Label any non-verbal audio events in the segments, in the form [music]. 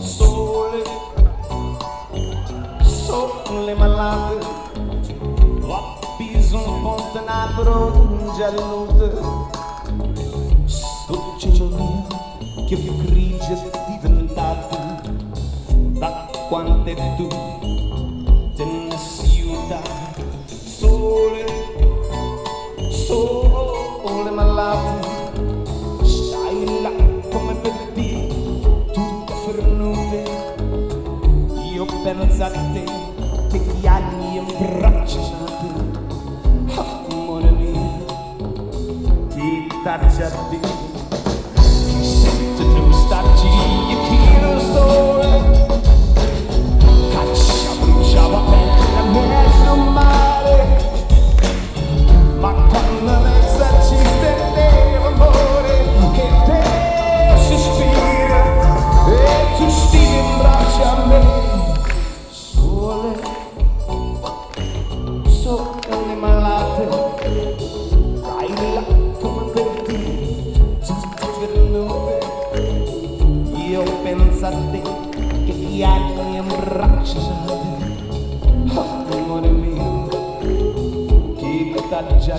Sole, sole malate, ho bisogno fontenato giallute. Sto cicciolino che più grigio è diventato da quando tu Io penso a te che gli anni imbracciati, amore mio, ti taccia yo pensaste que ya te emborrachaste. Oh, ah, amor mío, quítate ya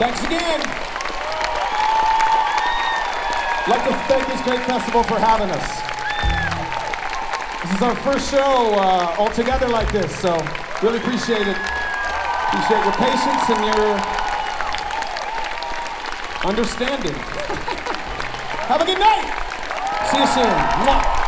Thanks again. I'd like to thank this great festival for having us. This is our first show uh, all together like this, so really appreciate it. Appreciate your patience and your understanding. [laughs] Have a good night. See you soon. Mwah.